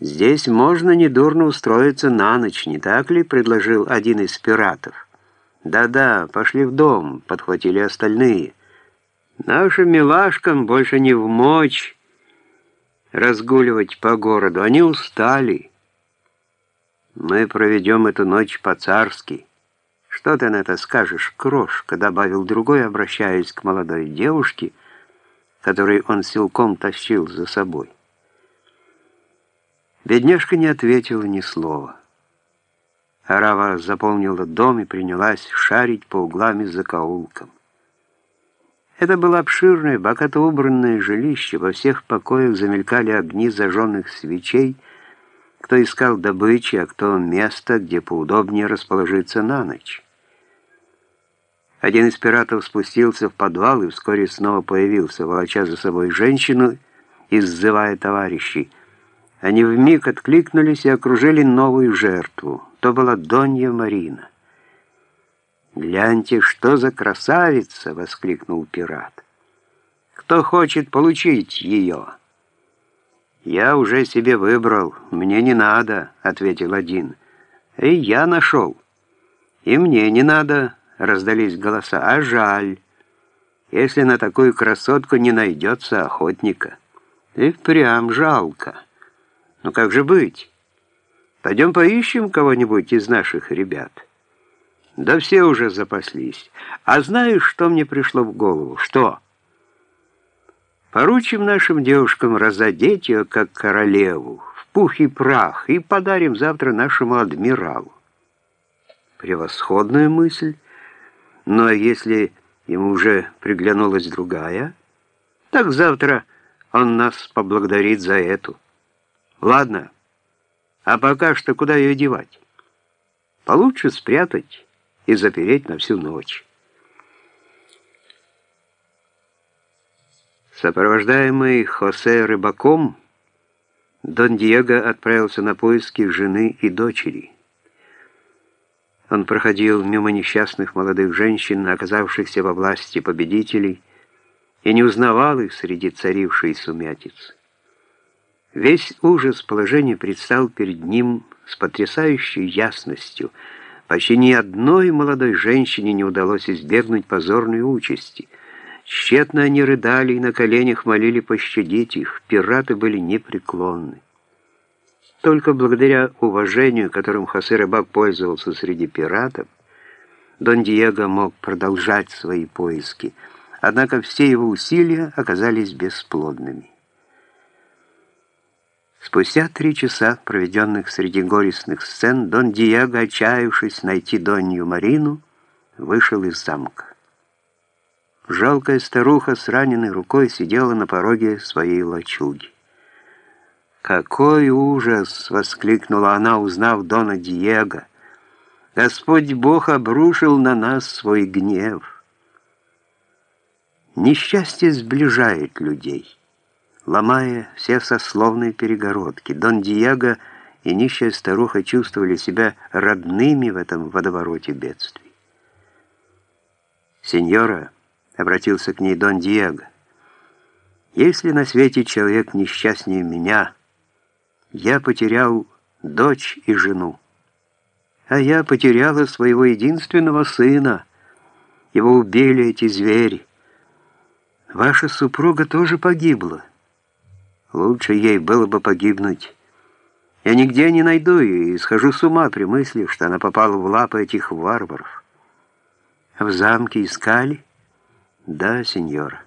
«Здесь можно недурно устроиться на ночь, не так ли?» — предложил один из пиратов. «Да-да, пошли в дом», — подхватили остальные. «Нашим милашкам больше не в мочь разгуливать по городу, они устали. Мы проведем эту ночь по-царски. Что ты на это скажешь, крошка?» — добавил другой, обращаясь к молодой девушке, которой он силком тащил за собой. Бедняжка не ответила ни слова. Арава заполнила дом и принялась шарить по углам и закоулкам. Это было обширное, богато убранное жилище. Во всех покоях замелькали огни зажженных свечей. Кто искал добычи, а кто место, где поудобнее расположиться на ночь. Один из пиратов спустился в подвал и вскоре снова появился, волоча за собой женщину и сзывая товарищей. Они вмиг откликнулись и окружили новую жертву. То была Донья Марина. «Гляньте, что за красавица!» — воскликнул пират. «Кто хочет получить ее?» «Я уже себе выбрал, мне не надо», — ответил один. «И я нашел». «И мне не надо», — раздались голоса. «А жаль, если на такую красотку не найдется охотника». «И впрямь жалко». Ну как же быть? Пойдем поищем кого-нибудь из наших ребят. Да все уже запаслись. А знаешь, что мне пришло в голову? Что? Поручим нашим девушкам разодеть ее, как королеву, в пух и прах, и подарим завтра нашему адмиралу. Превосходная мысль. Но ну, а если ему уже приглянулась другая, так завтра он нас поблагодарит за эту. Ладно, а пока что куда ее девать? Получше спрятать и запереть на всю ночь. Сопровождаемый Хосе рыбаком, Дон Диего отправился на поиски жены и дочери. Он проходил мимо несчастных молодых женщин, оказавшихся во власти победителей, и не узнавал их среди царившей сумятицы. Весь ужас положения предстал перед ним с потрясающей ясностью. Почти ни одной молодой женщине не удалось избегнуть позорной участи. Тщетно они рыдали и на коленях молили пощадить их. Пираты были непреклонны. Только благодаря уважению, которым Хосе Рыбак пользовался среди пиратов, Дон Диего мог продолжать свои поиски. Однако все его усилия оказались бесплодными. Спустя три часа, проведенных среди горестных сцен, Дон Диего, отчаявшись найти Донью Марину, вышел из замка. Жалкая старуха с раненой рукой сидела на пороге своей лачуги. «Какой ужас!» — воскликнула она, узнав Дона Диего. «Господь Бог обрушил на нас свой гнев». Несчастье сближает людей ломая все сословные перегородки. Дон Диего и нищая старуха чувствовали себя родными в этом водовороте бедствий. «Сеньора», — обратился к ней Дон Диего, — «если на свете человек несчастнее меня, я потерял дочь и жену, а я потеряла своего единственного сына, его убили эти звери. Ваша супруга тоже погибла». Лучше ей было бы погибнуть. Я нигде не найду ее и схожу с ума при мысли, что она попала в лапы этих варваров. В замке искали? Да, сеньор.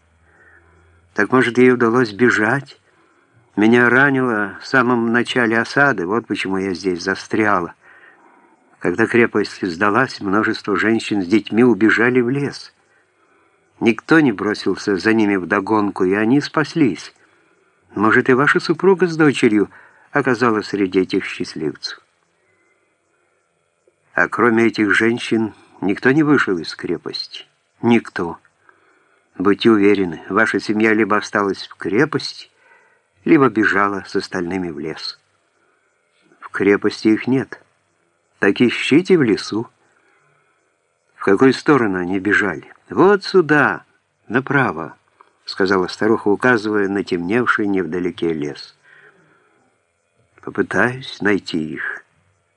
Так, может, ей удалось бежать? Меня ранило в самом начале осады, вот почему я здесь застряла. Когда крепость сдалась, множество женщин с детьми убежали в лес. Никто не бросился за ними вдогонку, и они спаслись. Может, и ваша супруга с дочерью оказалась среди этих счастливцев. А кроме этих женщин, никто не вышел из крепости. Никто. Будьте уверены, ваша семья либо осталась в крепости, либо бежала с остальными в лес. В крепости их нет. Так ищите в лесу. В какую сторону они бежали? Вот сюда, направо сказала старуха, указывая на темневший невдалеке лес. Попытаюсь найти их.